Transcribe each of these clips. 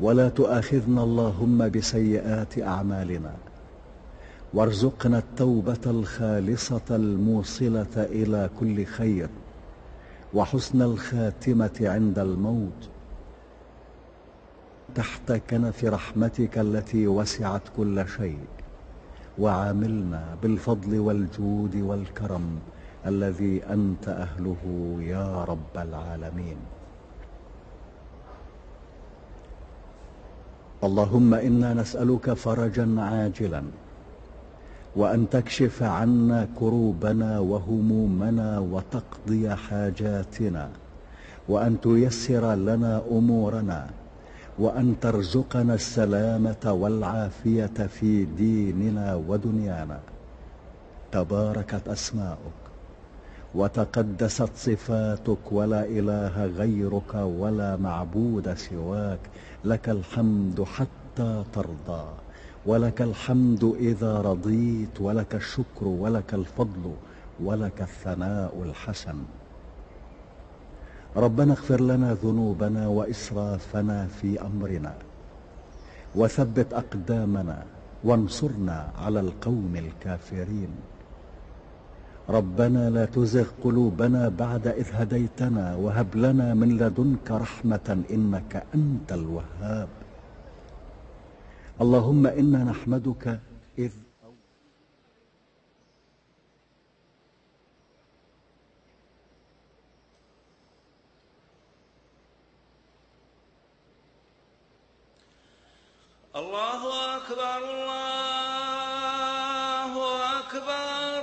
ولا تؤاخذنا اللهم بسيئات أعمالنا. وارزقنا التوبة الخالصة الموصلة إلى كل خير. وحسن الخاتمة عند الموت. تحت كنف رحمتك التي وسعت كل شيء. وعاملنا بالفضل والجود والكرم الذي أنت أهله يا رب العالمين. اللهم إنا نسألك فرجا عاجلا وأن تكشف عنا كروبنا وهمومنا وتقضي حاجاتنا وأن تيسر لنا أمورنا وأن ترزقنا السلامة والعافية في ديننا ودنيانا. تباركت أسماؤك. وتقدست صفاتك ولا إله غيرك ولا معبود سواك. لك الحمد حتى ترضى ولك الحمد إذا رضيت ولك الشكر ولك الفضل ولك الثناء الحسن. ربنا اغفر لنا ذنوبنا وإسرافنا في أمرنا وثبت أقدامنا وانصرنا على القوم الكافرين. ربنا لا تزغ قلوبنا بعد إذ هديتنا وهب لنا من لدنك رحمة إنك أنت الوهاب. اللهم إنا نحمدك إذ الله أكبر الله أكبر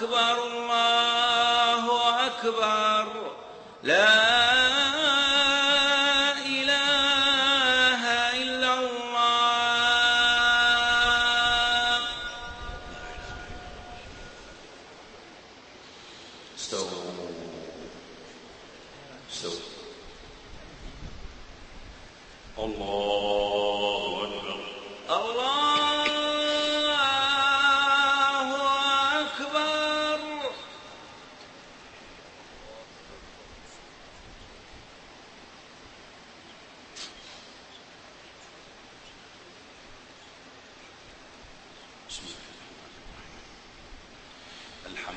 أكبر الله أكبر.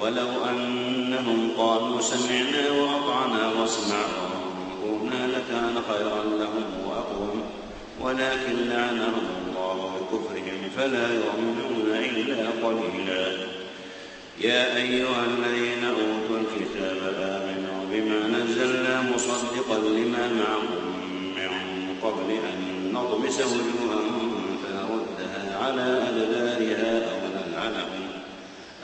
ولو أنهم قالوا سمعنا وأطعنا واسمع وانظرنا لكان خيرا لهم وأقوم. ولكن لعنهم الله بكفرهم فلا يؤمنون إلا قليلا. يا أيها الذين أوتوا الكتاب آمنوا بما نزلنا مصدقا لما معكم من قبل أن نطمس وجوها فنردها على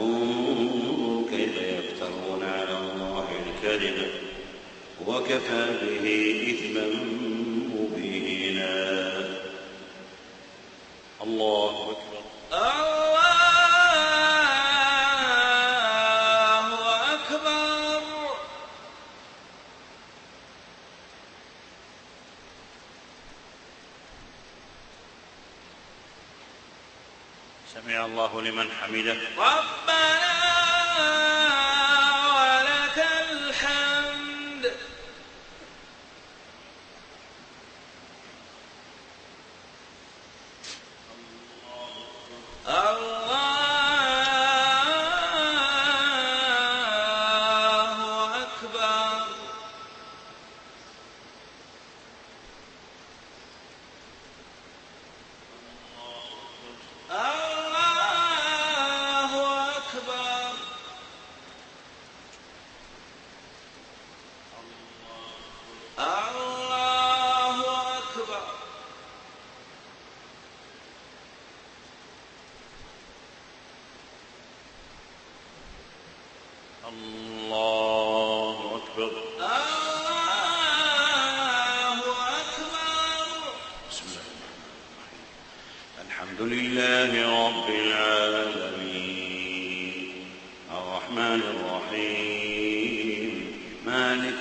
انظروا كيف يفترون على الله الكذب وكفى به إثما لمن حمده.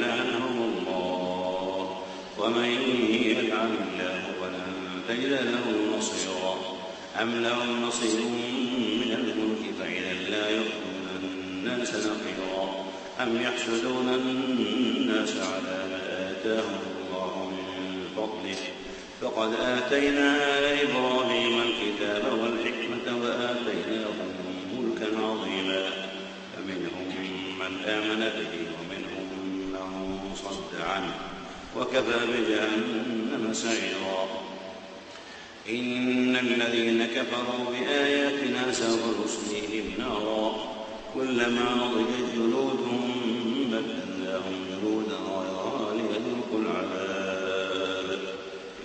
لعنهم الله. ومن يلعن الله فلن تجد له نصيرا. أم لهم نصيب من الملك فإذا لا يؤتون الناس نقيرا. أم يحسدون الناس على ما آتاهم الله من فضله. فقد آتينا آل إبراهيم الكتاب والحكمة وآتيناهم ملكا عظيما. فمنهم من آمن به ومنهم من صد عنه وكفى بجهنم سعيرا. إن الذين كفروا بآياتنا سوف نصليهم نارا كلما نضجت جلودهم بدلناهم جلودا غيرها ليذوقوا العذاب.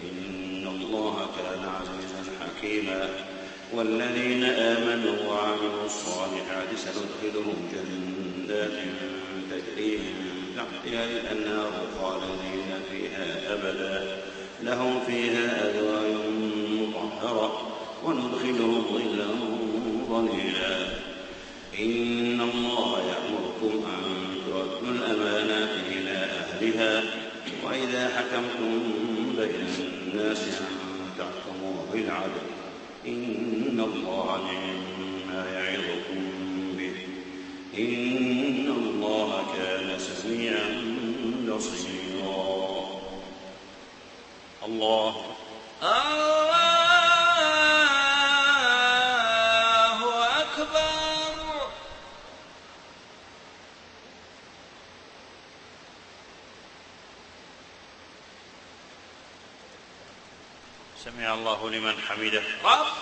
إن الله كان عزيزا حكيما. والذين آمنوا وعملوا الصالحات سندخلهم جنات تجري من تحتها الأنهار خالدين فيها أبدا. لهم فيها أزواج مطهرة وندخلهم ظلا ظليلا. إن الله يأمركم أن تؤدوا الأمانات إلى أهلها. وإذا حكمتم بين الناس أن تحكموا بالعدل. إن الله نعم ما يعظكم. إن الله كان سميعا بصيرا. الله. الله أكبر. سمع الله لمن حمده. ربنا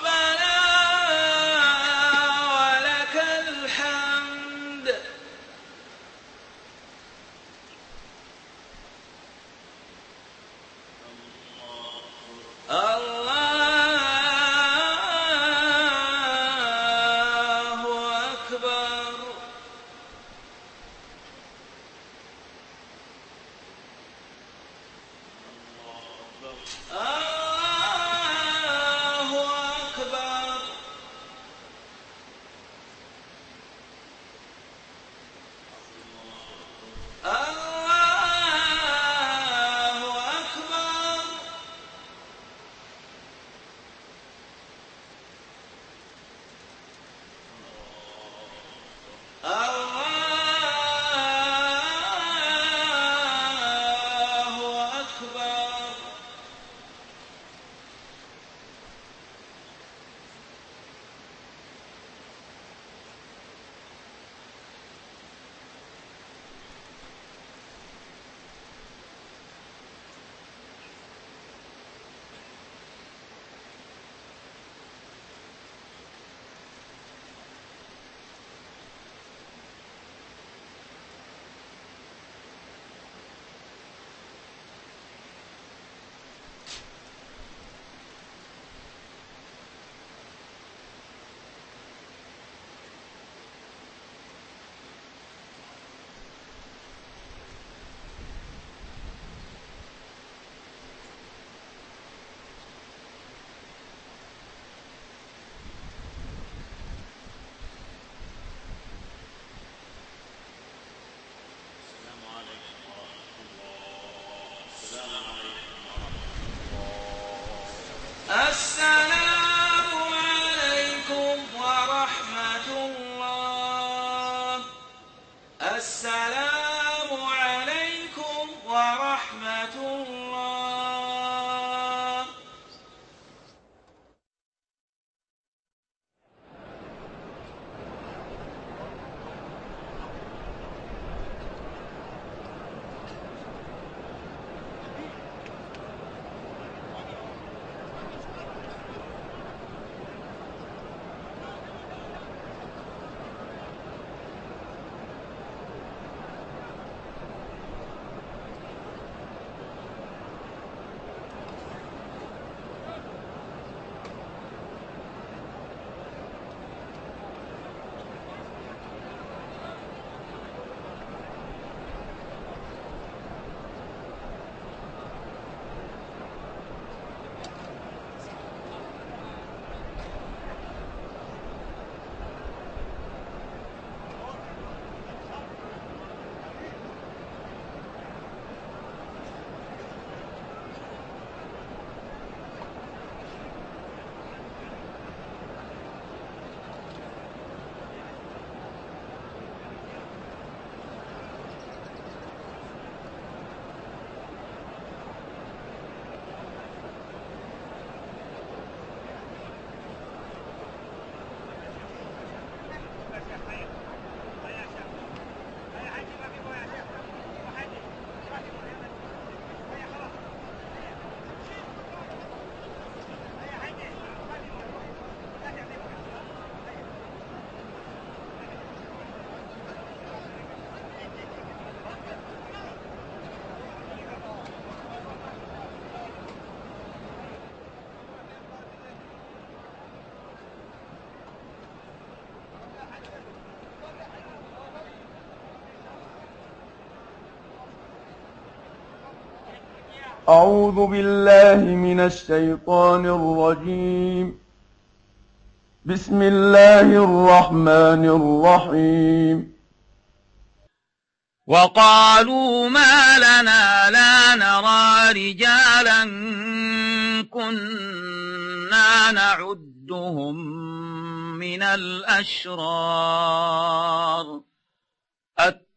أعوذ بالله من الشيطان الرجيم. بسم الله الرحمن الرحيم. وقالوا ما لنا لا نرى ورجالا كنا نعدهم من الأشرار.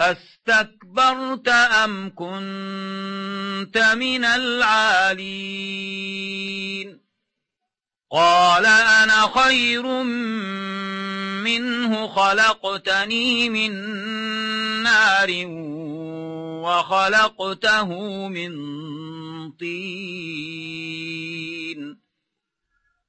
أستكبرت أم كنت من العالين؟ قال أنا خير منه خلقتني من نار وخلقته من طين.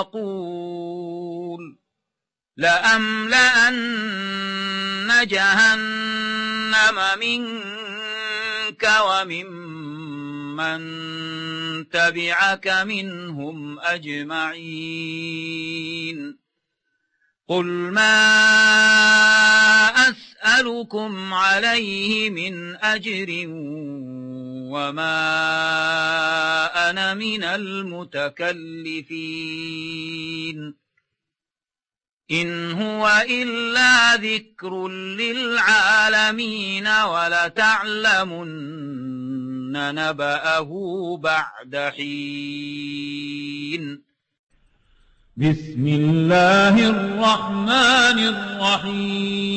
أقول لأملأن جهنم منك وممن تبعك منهم أجمعين قل ما أسألكم عليه من أجر وما أنا من المتكلفين إن هو إلا ذكر للعالمين ولتعلمن نبأه بعد حين بسم الله الرحمن الرحيم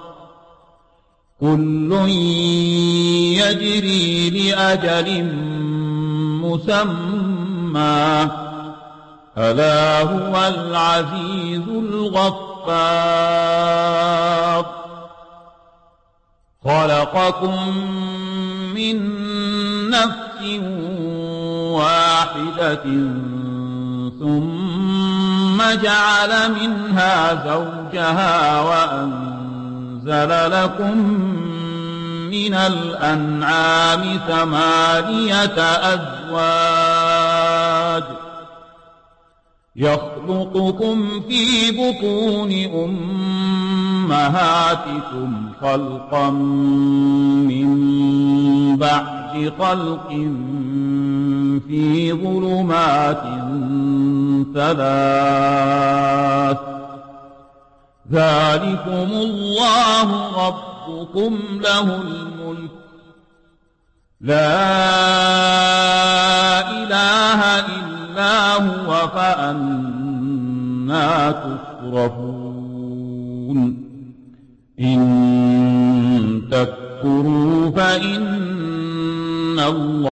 كل يجري لأجل مسمى. ألا هو العزيز الغفار. خلقكم من نفس واحدة ثم جعل منها زوجها وأنزل لكم من الأنعام ثمانية أزواج يخلقكم في بطون أمهاتكم خلقا من بعد خلق في ظلمات ثلاث ذلكم الله ربكم له الملك. لا إله إلا هو فأنا تصرفون إن تكفروا فإن الله